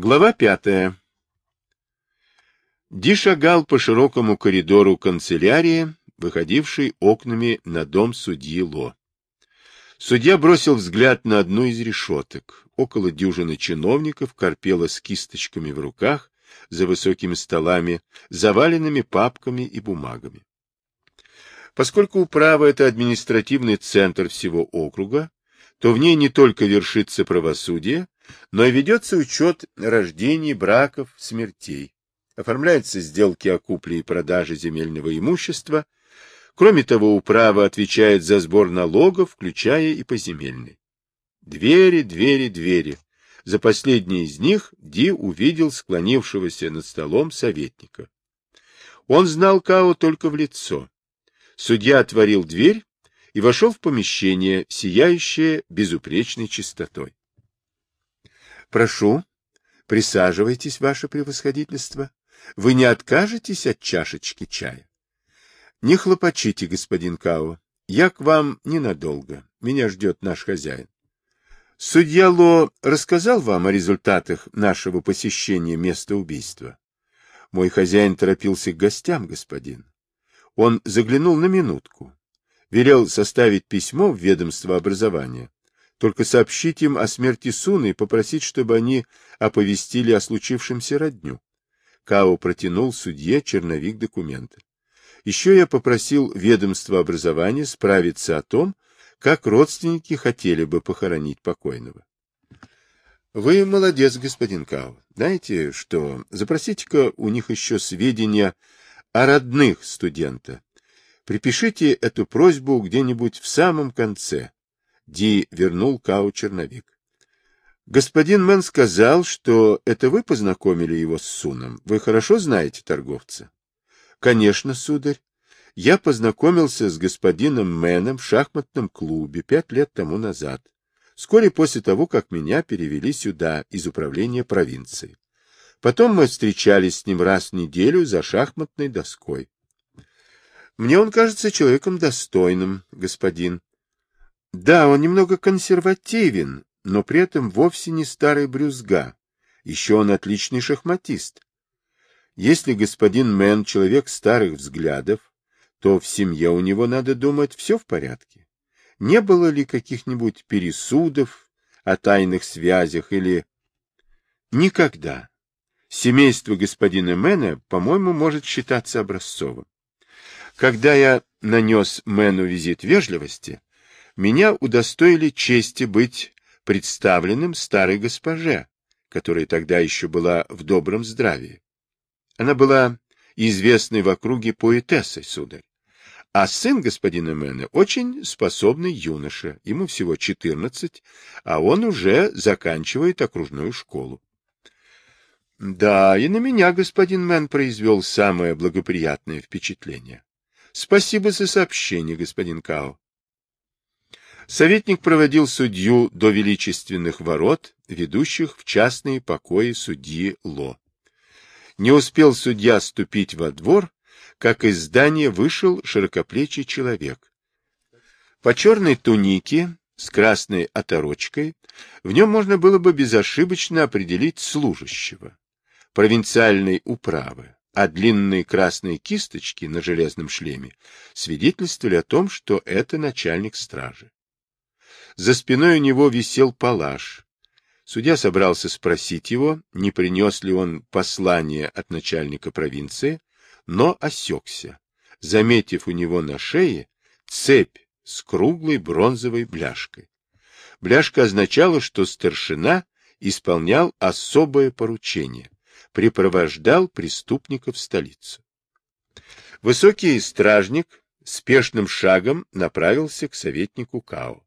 Глава пятая. Ди шагал по широкому коридору канцелярии, выходившей окнами на дом судьи Ло. Судья бросил взгляд на одну из решеток. Около дюжины чиновников корпело с кисточками в руках за высокими столами, заваленными папками и бумагами. Поскольку управа – это административный центр всего округа, то в ней не только вершится правосудие, но и ведется учет рождений, браков, смертей. Оформляются сделки о купле и продаже земельного имущества. Кроме того, управа отвечает за сбор налогов, включая и поземельный. Двери, двери, двери. За последней из них Ди увидел склонившегося над столом советника. Он знал Као только в лицо. Судья отворил дверь и вошел в помещение, сияющее безупречной чистотой. — Прошу, присаживайтесь, ваше превосходительство. Вы не откажетесь от чашечки чая? — Не хлопочите, господин Као. Я к вам ненадолго. Меня ждет наш хозяин. Судья Ло рассказал вам о результатах нашего посещения места убийства? Мой хозяин торопился к гостям, господин. Он заглянул на минутку. Велел составить письмо в ведомство образования. Только сообщить им о смерти Суны и попросить, чтобы они оповестили о случившемся родню. Као протянул судье черновик документа. Еще я попросил ведомство образования справиться о том, как родственники хотели бы похоронить покойного. Вы молодец, господин Кау. Знаете что, запросите-ка у них еще сведения о родных студента. Припишите эту просьбу где-нибудь в самом конце. Ди вернул Кау черновик. Господин Мэн сказал, что это вы познакомили его с Суном. Вы хорошо знаете торговца? Конечно, сударь. Я познакомился с господином Мэном в шахматном клубе пять лет тому назад, вскоре после того, как меня перевели сюда из управления провинции. Потом мы встречались с ним раз в неделю за шахматной доской. Мне он кажется человеком достойным, господин. Да, он немного консервативен, но при этом вовсе не старый брюзга. Еще он отличный шахматист. Если господин Мэн человек старых взглядов, то в семье у него, надо думать, все в порядке. Не было ли каких-нибудь пересудов о тайных связях или... Никогда. Семейство господина Мэна, по-моему, может считаться образцовым. Когда я нанес Мэну визит вежливости, меня удостоили чести быть представленным старой госпоже, которая тогда еще была в добром здравии. Она была известной в округе поэтессой, сударь. А сын господина Мэна очень способный юноша, ему всего 14, а он уже заканчивает окружную школу. Да, и на меня господин Мэн произвел самое благоприятное впечатление. Спасибо за сообщение, господин Као. Советник проводил судью до величественных ворот, ведущих в частные покои судьи Ло. Не успел судья ступить во двор, как из здания вышел широкоплечий человек. По черной тунике с красной оторочкой в нем можно было бы безошибочно определить служащего провинциальной управы, а длинные красные кисточки на железном шлеме свидетельствовали о том, что это начальник стражи. За спиной у него висел палаш. Судья собрался спросить его, не принес ли он послание от начальника провинции, но осекся, заметив у него на шее цепь с круглой бронзовой бляшкой. Бляшка означала, что старшина исполнял особое поручение, припровождал преступников в столицу. Высокий стражник спешным шагом направился к советнику Као.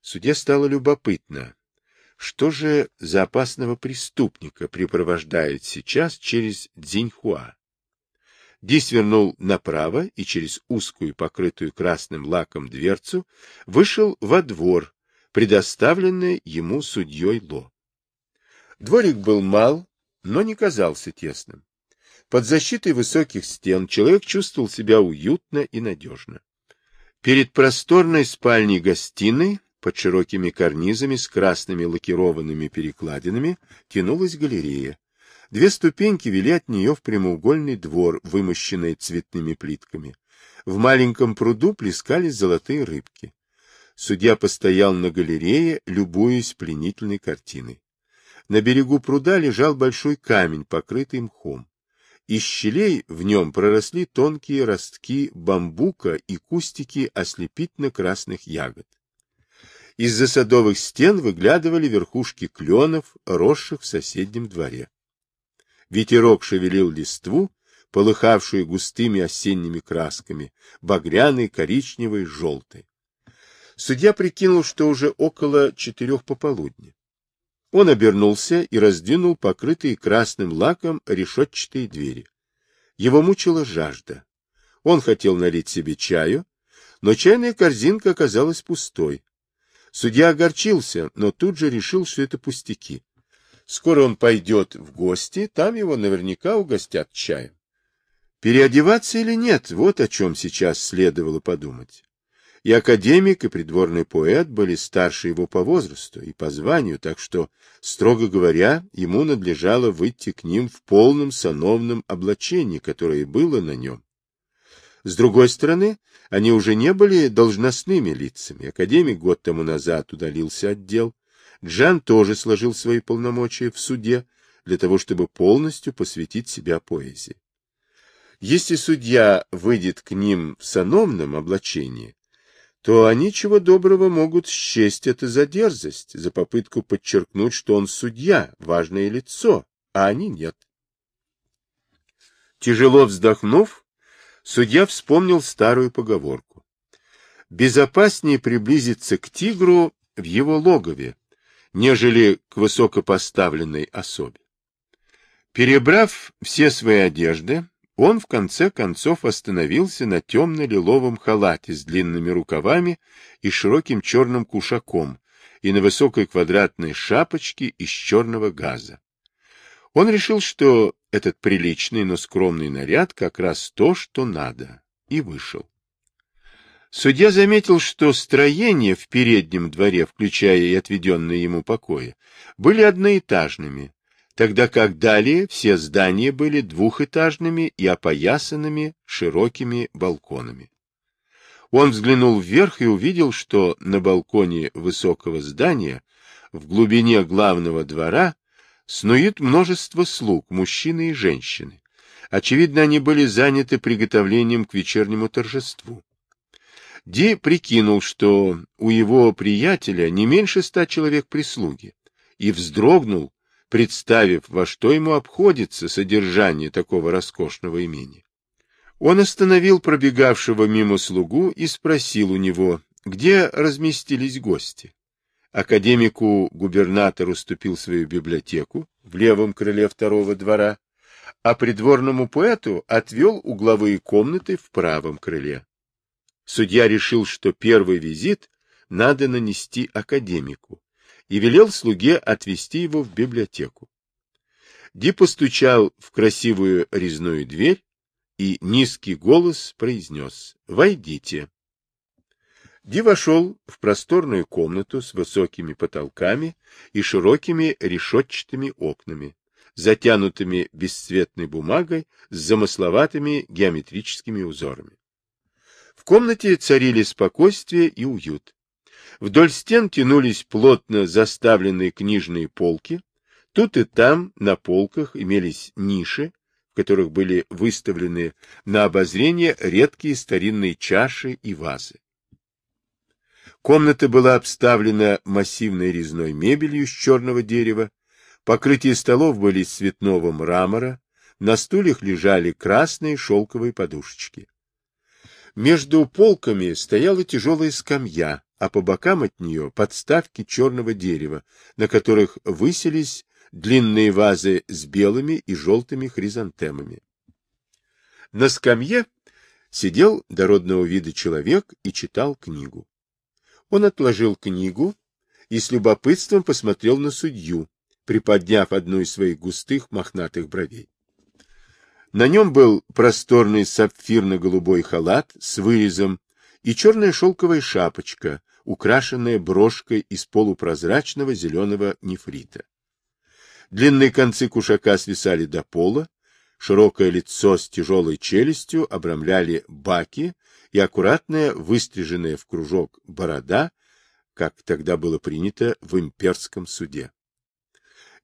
Суде стало любопытно, что же за опасного преступника припровождают сейчас через Дзиньхуа. Ди свернул направо и через узкую, покрытую красным лаком дверцу вышел во двор, предоставленный ему судьей Ло. Дворик был мал, но не казался тесным. Под защитой высоких стен человек чувствовал себя уютно и надежно. Перед просторной спальней-гостиной Под широкими карнизами с красными лакированными перекладинами тянулась галерея. Две ступеньки вели от нее в прямоугольный двор, вымощенный цветными плитками. В маленьком пруду плескались золотые рыбки. Судья постоял на галерее, любуясь пленительной картиной. На берегу пруда лежал большой камень, покрытый мхом. Из щелей в нем проросли тонкие ростки бамбука и кустики ослепительно-красных ягод. Из-за садовых стен выглядывали верхушки кленов, росших в соседнем дворе. Ветерок шевелил листву, полыхавшую густыми осенними красками, багряной, коричневой, желтой. Судья прикинул, что уже около четырех пополудни. Он обернулся и раздвинул покрытые красным лаком решетчатые двери. Его мучила жажда. Он хотел налить себе чаю, но чайная корзинка оказалась пустой. Судья огорчился, но тут же решил, что это пустяки. Скоро он пойдет в гости, там его наверняка угостят чаем. Переодеваться или нет, вот о чем сейчас следовало подумать. И академик, и придворный поэт были старше его по возрасту и по званию, так что, строго говоря, ему надлежало выйти к ним в полном сановном облачении, которое было на нем. С другой стороны, они уже не были должностными лицами. Академик год тому назад удалился от дел. Джан тоже сложил свои полномочия в суде для того, чтобы полностью посвятить себя поэзии. Если судья выйдет к ним в сановном облачении, то они чего доброго могут счесть это за дерзость, за попытку подчеркнуть, что он судья, важное лицо, а они нет. Тяжело вздохнув, судья вспомнил старую поговорку. Безопаснее приблизиться к тигру в его логове, нежели к высокопоставленной особе. Перебрав все свои одежды, он в конце концов остановился на темно-лиловом халате с длинными рукавами и широким черным кушаком и на высокой квадратной шапочке из черного газа. Он решил, что этот приличный, но скромный наряд как раз то, что надо, и вышел. Судья заметил, что строения в переднем дворе, включая и отведенные ему покои, были одноэтажными, тогда как далее все здания были двухэтажными и опоясанными широкими балконами. Он взглянул вверх и увидел, что на балконе высокого здания в глубине главного двора снует множество слуг, мужчины и женщины. Очевидно, они были заняты приготовлением к вечернему торжеству. Ди прикинул, что у его приятеля не меньше ста человек прислуги, и вздрогнул, представив, во что ему обходится содержание такого роскошного имени. Он остановил пробегавшего мимо слугу и спросил у него, где разместились гости. Академику губернатор уступил свою библиотеку в левом крыле второго двора, а придворному поэту отвел угловые комнаты в правом крыле. Судья решил, что первый визит надо нанести академику, и велел слуге отвести его в библиотеку. Ди постучал в красивую резную дверь, и низкий голос произнес «Войдите». Ди вошел в просторную комнату с высокими потолками и широкими решетчатыми окнами, затянутыми бесцветной бумагой с замысловатыми геометрическими узорами. В комнате царили спокойствие и уют. Вдоль стен тянулись плотно заставленные книжные полки. Тут и там на полках имелись ниши, в которых были выставлены на обозрение редкие старинные чаши и вазы. Комната была обставлена массивной резной мебелью из черного дерева, покрытие столов были из цветного мрамора, на стульях лежали красные шелковые подушечки. Между полками стояла тяжелая скамья, а по бокам от нее подставки черного дерева, на которых высились длинные вазы с белыми и желтыми хризантемами. На скамье сидел дородного вида человек и читал книгу. Он отложил книгу и с любопытством посмотрел на судью, приподняв одну из своих густых мохнатых бровей. На нем был просторный сапфирно-голубой халат с вырезом и черная шелковая шапочка, украшенная брошкой из полупрозрачного зеленого нефрита. Длинные концы кушака свисали до пола, широкое лицо с тяжелой челюстью обрамляли баки и аккуратная, выстриженная в кружок борода, как тогда было принято в имперском суде.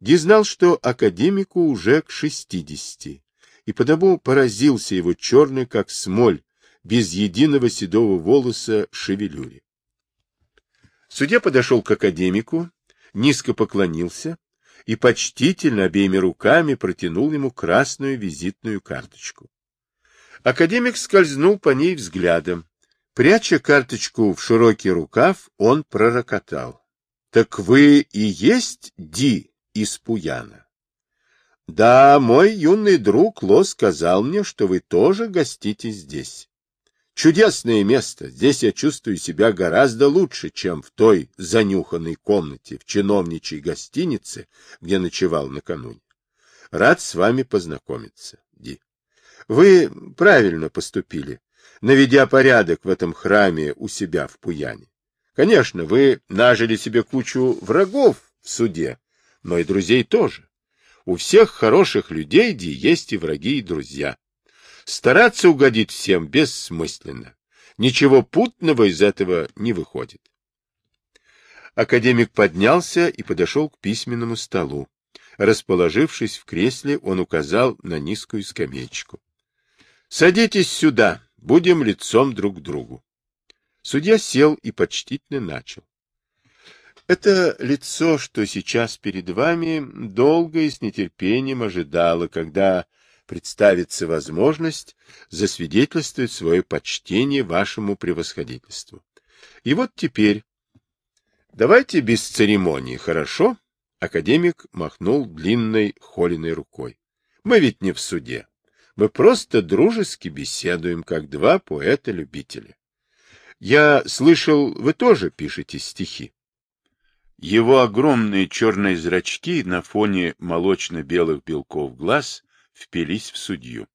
Ди знал, что академику уже к шестидесяти, и потому поразился его черный, как смоль, без единого седого волоса шевелюре. Судья подошел к академику, низко поклонился и почтительно обеими руками протянул ему красную визитную карточку. Академик скользнул по ней взглядом. Пряча карточку в широкий рукав, он пророкотал. — Так вы и есть Ди из Пуяна? — Да, мой юный друг Ло сказал мне, что вы тоже гостите здесь. Чудесное место. Здесь я чувствую себя гораздо лучше, чем в той занюханной комнате в чиновничьей гостинице, где ночевал накануне. Рад с вами познакомиться, Ди. Вы правильно поступили, наведя порядок в этом храме у себя в Пуяне. Конечно, вы нажили себе кучу врагов в суде, но и друзей тоже. У всех хороших людей, Ди, есть и враги, и друзья. Стараться угодить всем бессмысленно. Ничего путного из этого не выходит. Академик поднялся и подошел к письменному столу. Расположившись в кресле, он указал на низкую скамеечку. — Садитесь сюда, будем лицом друг к другу. Судья сел и почтительно начал. Это лицо, что сейчас перед вами, долго и с нетерпением ожидало, когда представится возможность засвидетельствовать свое почтение вашему превосходительству. И вот теперь... Давайте без церемонии, хорошо? Академик махнул длинной холеной рукой. Мы ведь не в суде. Мы просто дружески беседуем, как два поэта-любителя. Я слышал, вы тоже пишете стихи. Его огромные черные зрачки на фоне молочно-белых белков глаз впились в судью.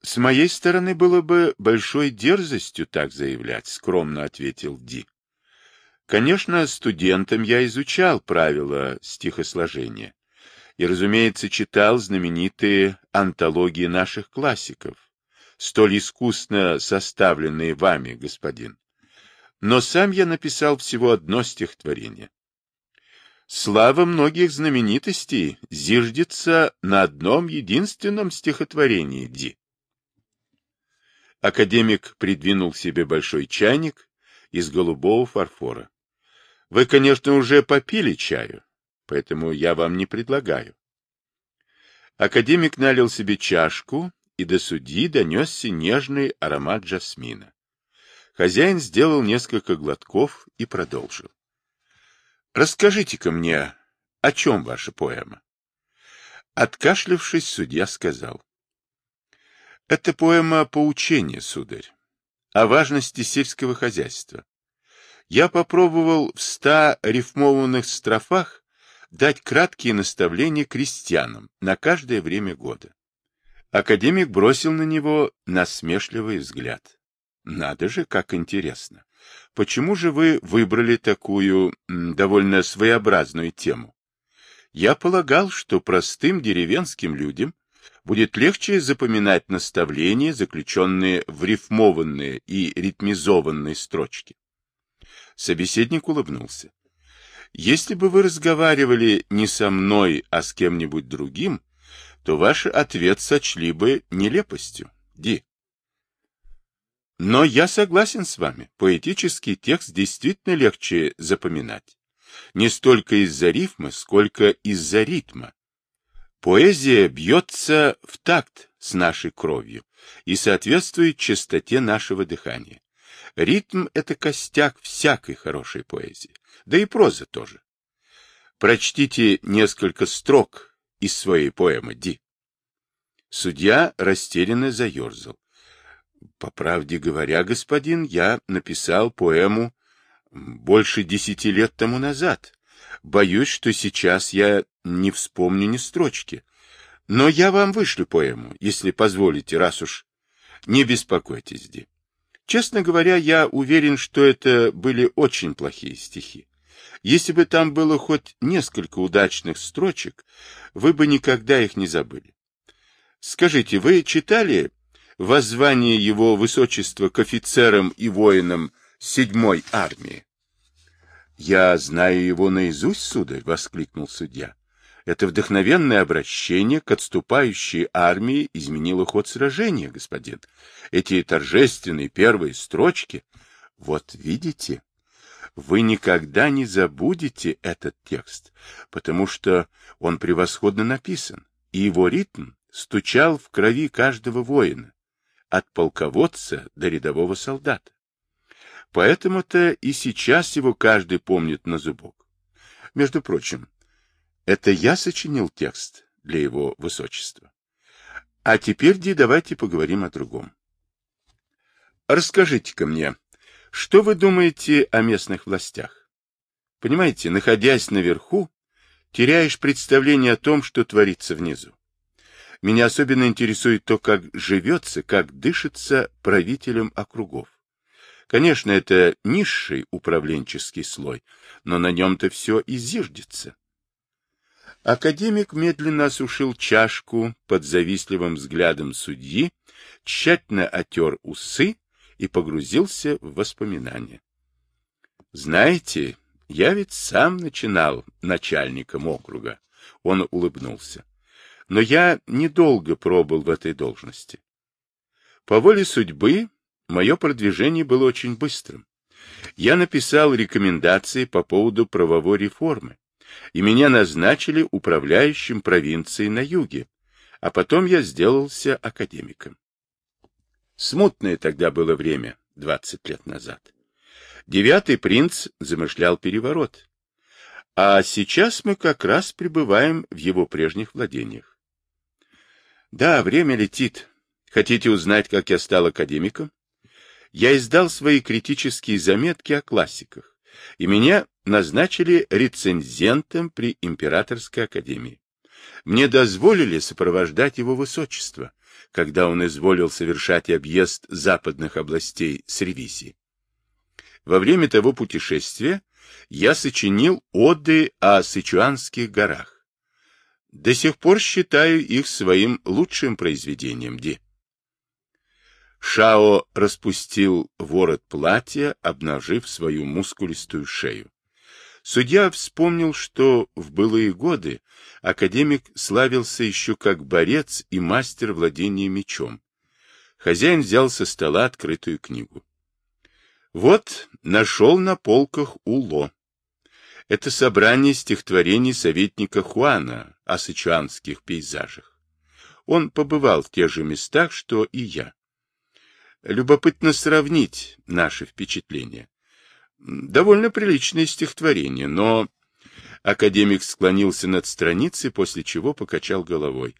С моей стороны было бы большой дерзостью так заявлять, скромно ответил Ди. Конечно, студентам я изучал правила стихосложения и, разумеется, читал знаменитые антологии наших классиков, столь искусно составленные вами, господин. Но сам я написал всего одно стихотворение. Слава многих знаменитостей зиждется на одном единственном стихотворении Ди. Академик придвинул себе большой чайник из голубого фарфора. Вы, конечно, уже попили чаю, поэтому я вам не предлагаю. Академик налил себе чашку, и до судьи донесся нежный аромат жасмина. Хозяин сделал несколько глотков и продолжил. Расскажите-ка мне, о чем ваша поэма? Откашлявшись, судья сказал. Это поэма поучения, сударь, о важности сельского хозяйства. Я попробовал в ста рифмованных строфах дать краткие наставления крестьянам на каждое время года. Академик бросил на него насмешливый взгляд. Надо же, как интересно. Почему же вы выбрали такую довольно своеобразную тему? Я полагал, что простым деревенским людям будет легче запоминать наставления, заключенные в рифмованные и ритмизованные строчки. Собеседник улыбнулся. Если бы вы разговаривали не со мной, а с кем-нибудь другим, то ваш ответ сочли бы нелепостью. Ди. Но я согласен с вами, поэтический текст действительно легче запоминать. Не столько из-за рифма, сколько из-за ритма. Поэзия бьется в такт с нашей кровью и соответствует частоте нашего дыхания. Ритм — это костяк всякой хорошей поэзии, да и проза тоже. Прочтите несколько строк из своей поэмы Ди. Судья растерянно заерзал. По правде говоря, господин, я написал поэму больше десяти лет тому назад. Боюсь, что сейчас я не вспомню ни строчки. Но я вам вышлю поэму, если позволите, раз уж... Не беспокойтесь, Ди. Честно говоря, я уверен, что это были очень плохие стихи. Если бы там было хоть несколько удачных строчек, вы бы никогда их не забыли. Скажите, вы читали воззвание его высочества к офицерам и воинам седьмой армии? — Я знаю его наизусть, сударь, — воскликнул судья. Это вдохновенное обращение к отступающей армии изменило ход сражения, господин. Эти торжественные первые строчки. Вот видите, вы никогда не забудете этот текст, потому что он превосходно написан, и его ритм стучал в крови каждого воина, от полководца до рядового солдата. Поэтому-то и сейчас его каждый помнит на зубок. Между прочим, это я сочинил текст для его высочества. А теперь, Ди, давайте поговорим о другом. Расскажите-ка мне, что вы думаете о местных властях? Понимаете, находясь наверху, теряешь представление о том, что творится внизу. Меня особенно интересует то, как живется, как дышится правителем округов. Конечно, это низший управленческий слой, но на нем-то все и зиждется. Академик медленно осушил чашку под завистливым взглядом судьи, тщательно отер усы и погрузился в воспоминания. «Знаете, я ведь сам начинал начальником округа», — он улыбнулся. «Но я недолго пробыл в этой должности. По воле судьбы мое продвижение было очень быстрым. Я написал рекомендации по поводу правовой реформы, и меня назначили управляющим провинцией на юге, а потом я сделался академиком. Смутное тогда было время, двадцать лет назад. Девятый принц замышлял переворот, а сейчас мы как раз пребываем в его прежних владениях. Да, время летит. Хотите узнать, как я стал академиком? Я издал свои критические заметки о классиках и меня назначили рецензентом при Императорской академии. Мне дозволили сопровождать его высочество, когда он изволил совершать объезд западных областей с ревизией. Во время того путешествия я сочинил оды о Сычуанских горах. До сих пор считаю их своим лучшим произведением, Ди. Шао распустил ворот платья, обнажив свою мускулистую шею. Судья вспомнил, что в былые годы академик славился еще как борец и мастер владения мечом. Хозяин взял со стола открытую книгу. Вот, нашел на полках Уло. Это собрание стихотворений советника Хуана о сычуанских пейзажах. Он побывал в тех же местах, что и я. Любопытно сравнить наши впечатления. Довольно приличное стихотворение, но... Академик склонился над страницей, после чего покачал головой.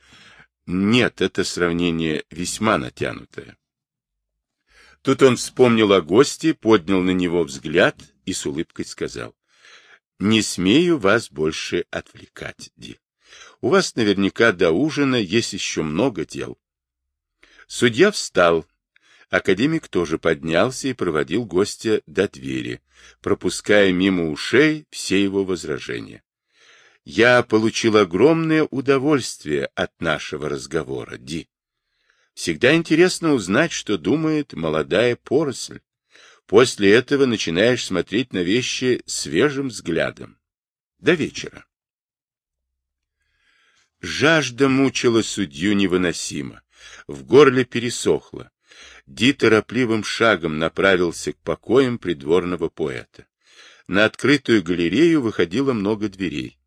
Нет, это сравнение весьма натянутое. Тут он вспомнил о госте, поднял на него взгляд и с улыбкой сказал. Не смею вас больше отвлекать, Ди. У вас наверняка до ужина есть еще много дел. Судья встал, Академик тоже поднялся и проводил гостя до двери, пропуская мимо ушей все его возражения. Я получил огромное удовольствие от нашего разговора, Ди. Всегда интересно узнать, что думает молодая поросль. После этого начинаешь смотреть на вещи свежим взглядом. До вечера. Жажда мучила судью невыносимо. В горле пересохло. Ди торопливым шагом направился к покоям придворного поэта. На открытую галерею выходило много дверей.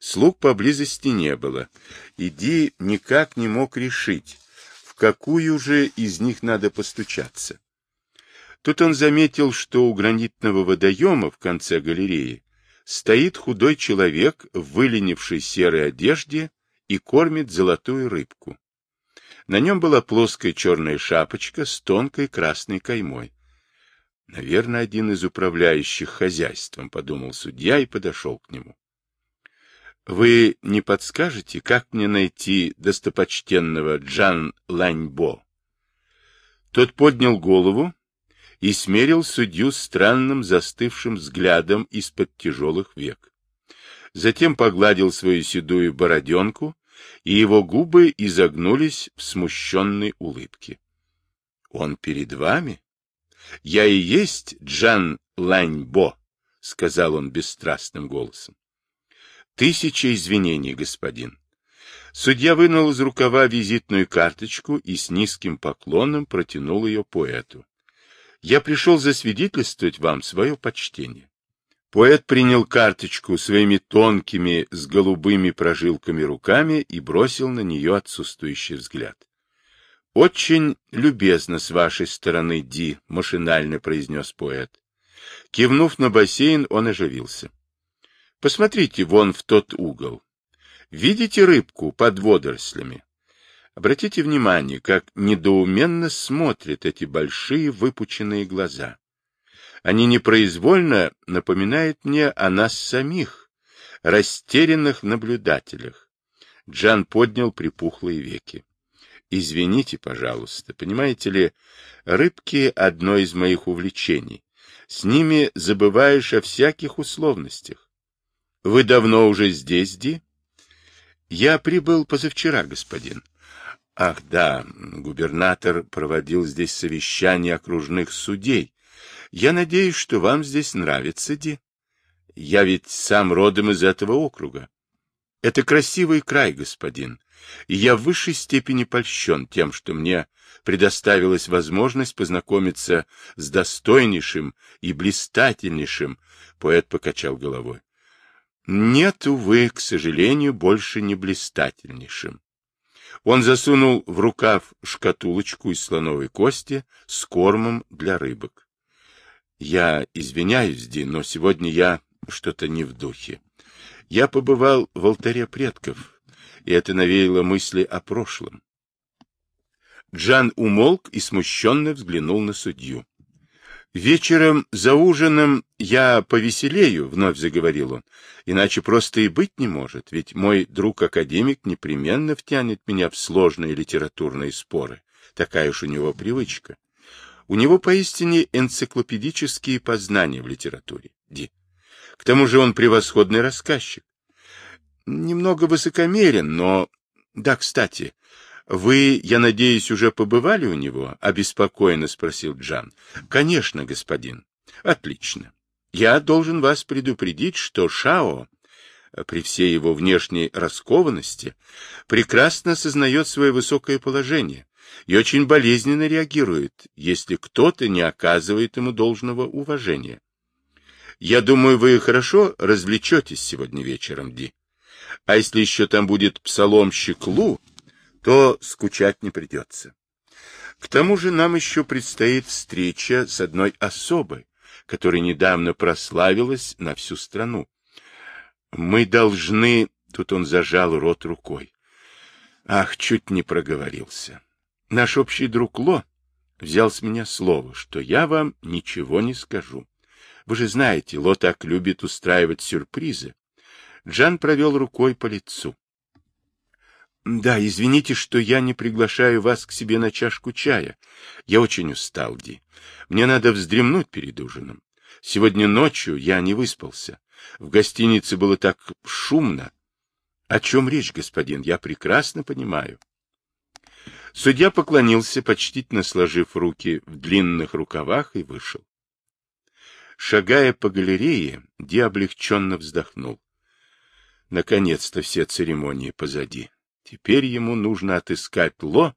Слуг поблизости не было, и Ди никак не мог решить, в какую же из них надо постучаться. Тут он заметил, что у гранитного водоема в конце галереи стоит худой человек в выленившей серой одежде и кормит золотую рыбку. На нем была плоская черная шапочка с тонкой красной каймой. Наверное, один из управляющих хозяйством, подумал судья и подошел к нему. Вы не подскажете, как мне найти достопочтенного Джан Ланьбо? Тот поднял голову и смерил судью странным застывшим взглядом из-под тяжелых век. Затем погладил свою седую бороденку, и его губы изогнулись в смущенной улыбке. — Он перед вами? — Я и есть Джан Ланьбо, — сказал он бесстрастным голосом. — Тысяча извинений, господин. Судья вынул из рукава визитную карточку и с низким поклоном протянул ее поэту. Я пришел засвидетельствовать вам свое почтение. Поэт принял карточку своими тонкими с голубыми прожилками руками и бросил на нее отсутствующий взгляд. — Очень любезно с вашей стороны, Ди, — машинально произнес поэт. Кивнув на бассейн, он оживился. — Посмотрите вон в тот угол. Видите рыбку под водорослями? Обратите внимание, как недоуменно смотрят эти большие выпученные глаза. Они непроизвольно напоминают мне о нас самих, растерянных наблюдателях. Джан поднял припухлые веки. Извините, пожалуйста, понимаете ли, рыбки — одно из моих увлечений. С ними забываешь о всяких условностях. Вы давно уже здесь, Ди? Я прибыл позавчера, господин. Ах, да, губернатор проводил здесь совещание окружных судей. Я надеюсь, что вам здесь нравится, Ди. Я ведь сам родом из этого округа. Это красивый край, господин, и я в высшей степени польщен тем, что мне предоставилась возможность познакомиться с достойнейшим и блистательнейшим, поэт покачал головой, нет, увы, к сожалению, больше не блистательнейшим. Он засунул в рукав шкатулочку из слоновой кости с кормом для рыбок. Я извиняюсь, Ди, но сегодня я что-то не в духе. Я побывал в алтаре предков, и это навеяло мысли о прошлом. Джан умолк и смущенно взглянул на судью. Вечером за ужином я повеселею, вновь заговорил он, иначе просто и быть не может, ведь мой друг-академик непременно втянет меня в сложные литературные споры. Такая уж у него привычка. У него поистине энциклопедические познания в литературе. Ди. К тому же он превосходный рассказчик. Немного высокомерен, но... Да, кстати, — Вы, я надеюсь, уже побывали у него? — обеспокоенно спросил Джан. — Конечно, господин. — Отлично. Я должен вас предупредить, что Шао, при всей его внешней раскованности, прекрасно сознает свое высокое положение и очень болезненно реагирует, если кто-то не оказывает ему должного уважения. Я думаю, вы хорошо развлечетесь сегодня вечером, Ди. А если еще там будет псаломщик Лу, то скучать не придется. К тому же нам еще предстоит встреча с одной особой, которая недавно прославилась на всю страну. Мы должны... Тут он зажал рот рукой. Ах, чуть не проговорился. Наш общий друг Ло взял с меня слово, что я вам ничего не скажу. Вы же знаете, Ло так любит устраивать сюрпризы. Джан провел рукой по лицу. Да, извините, что я не приглашаю вас к себе на чашку чая. Я очень устал, Ди. Мне надо вздремнуть перед ужином. Сегодня ночью я не выспался. В гостинице было так шумно. О чем речь, господин, я прекрасно понимаю. Судья поклонился, почтительно сложив руки в длинных рукавах, и вышел. Шагая по галерее, Ди облегченно вздохнул. Наконец-то все церемонии позади. Теперь ему нужно отыскать Ло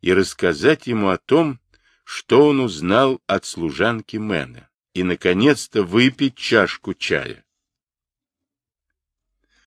и рассказать ему о том, что он узнал от служанки Мэна, и, наконец-то, выпить чашку чая.